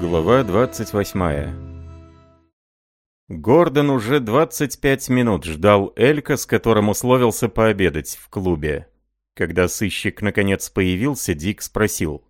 Глава 28 Гордон уже 25 минут ждал Элька, с которым условился пообедать в клубе. Когда сыщик наконец появился, Дик спросил.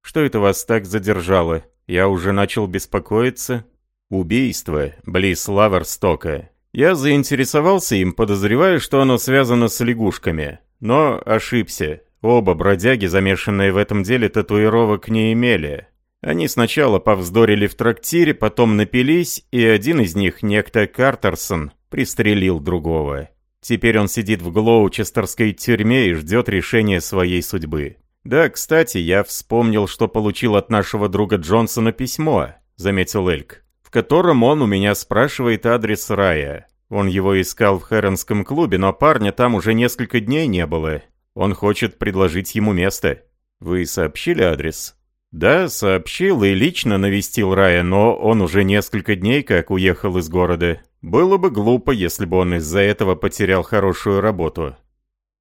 «Что это вас так задержало? Я уже начал беспокоиться». «Убийство, близ Лаверстока. Я заинтересовался им, подозревая, что оно связано с лягушками. Но ошибся. Оба бродяги, замешанные в этом деле, татуировок не имели. Они сначала повздорили в трактире, потом напились, и один из них, некто Картерсон, пристрелил другого. Теперь он сидит в Глоучестерской тюрьме и ждет решения своей судьбы. «Да, кстати, я вспомнил, что получил от нашего друга Джонсона письмо», — заметил Эльк, «в котором он у меня спрашивает адрес рая. Он его искал в Хэронском клубе, но парня там уже несколько дней не было. Он хочет предложить ему место. Вы сообщили адрес?» «Да, сообщил и лично навестил Рая, но он уже несколько дней как уехал из города. Было бы глупо, если бы он из-за этого потерял хорошую работу».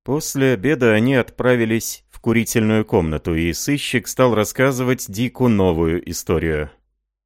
После обеда они отправились в курительную комнату, и сыщик стал рассказывать Дику новую историю.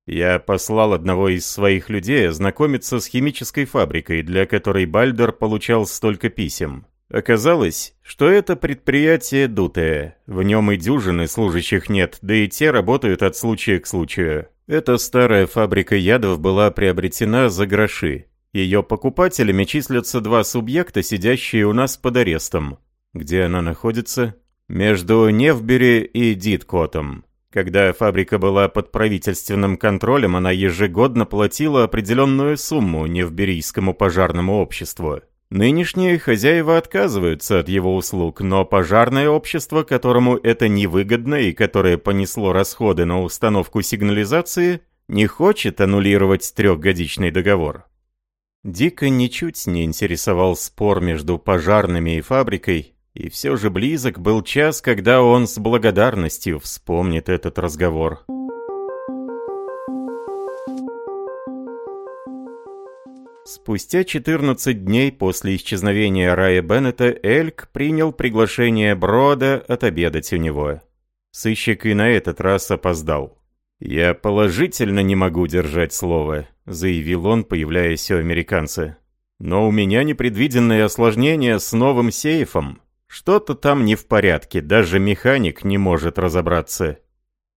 «Я послал одного из своих людей ознакомиться с химической фабрикой, для которой Бальдер получал столько писем. Оказалось, что это предприятие дутое. В нем и дюжины служащих нет, да и те работают от случая к случаю. Эта старая фабрика ядов была приобретена за гроши. Ее покупателями числятся два субъекта, сидящие у нас под арестом. Где она находится? Между Невбери и Диткотом. Когда фабрика была под правительственным контролем, она ежегодно платила определенную сумму Невберийскому пожарному обществу. Нынешние хозяева отказываются от его услуг, но пожарное общество, которому это невыгодно и которое понесло расходы на установку сигнализации, не хочет аннулировать трехгодичный договор. Дико ничуть не интересовал спор между пожарными и фабрикой, и все же близок был час, когда он с благодарностью вспомнит этот разговор. Спустя 14 дней после исчезновения Рая Беннета Эльк принял приглашение Брода отобедать у него. Сыщик и на этот раз опоздал. «Я положительно не могу держать слово», — заявил он, появляясь у американца. «Но у меня непредвиденные осложнения с новым сейфом. Что-то там не в порядке, даже механик не может разобраться».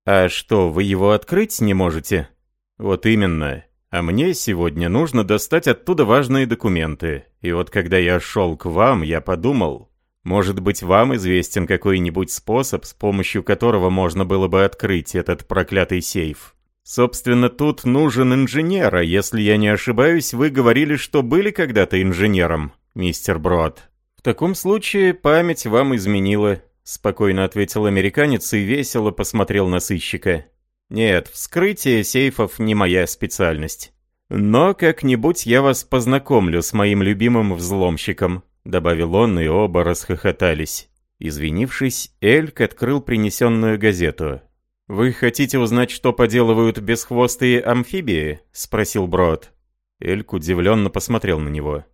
«А что, вы его открыть не можете?» «Вот именно. А мне сегодня нужно достать оттуда важные документы. И вот когда я шел к вам, я подумал, может быть, вам известен какой-нибудь способ, с помощью которого можно было бы открыть этот проклятый сейф. Собственно, тут нужен инженер, а если я не ошибаюсь, вы говорили, что были когда-то инженером, мистер Брод. В таком случае память вам изменила, спокойно ответил американец и весело посмотрел на сыщика. Нет, вскрытие сейфов не моя специальность. Но как-нибудь я вас познакомлю с моим любимым взломщиком», — добавил он, и оба расхохотались. Извинившись, Эльк открыл принесенную газету. «Вы хотите узнать, что поделывают бесхвостые амфибии?» — спросил Брод. Эльк удивленно посмотрел на него.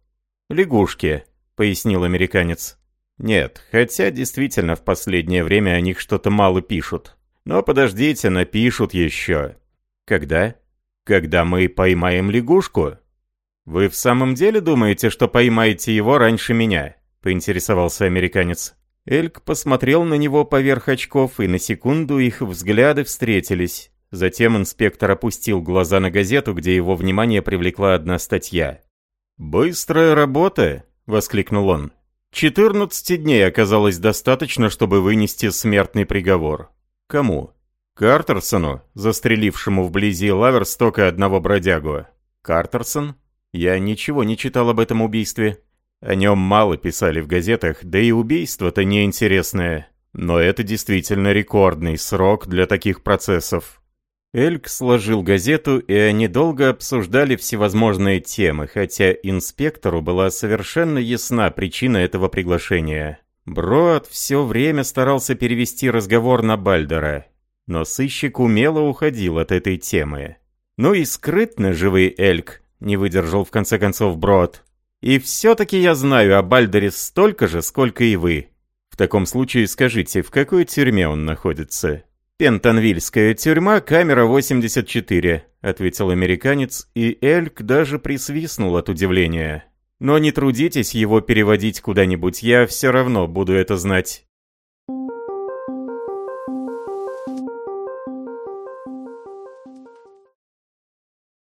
«Лягушки», — пояснил американец. «Нет, хотя действительно в последнее время о них что-то мало пишут. Но подождите, напишут еще. Когда? Когда мы поймаем лягушку? Вы в самом деле думаете, что поймаете его раньше меня? Поинтересовался американец. Эльк посмотрел на него поверх очков, и на секунду их взгляды встретились. Затем инспектор опустил глаза на газету, где его внимание привлекла одна статья. «Быстрая работа!» — воскликнул он. «14 дней оказалось достаточно, чтобы вынести смертный приговор. Кому? Картерсону, застрелившему вблизи Лаверстока одного бродягу. Картерсон? Я ничего не читал об этом убийстве. О нем мало писали в газетах, да и убийство-то неинтересное. Но это действительно рекордный срок для таких процессов. Эльк сложил газету, и они долго обсуждали всевозможные темы, хотя инспектору была совершенно ясна причина этого приглашения. Брод все время старался перевести разговор на Бальдера, но сыщик умело уходил от этой темы. «Ну и скрытно живый Эльк», — не выдержал в конце концов Брод. «И все-таки я знаю о Бальдере столько же, сколько и вы. В таком случае скажите, в какой тюрьме он находится?» «Пентонвильская тюрьма, камера 84», — ответил американец, и Эльк даже присвистнул от удивления. «Но не трудитесь его переводить куда-нибудь, я все равно буду это знать.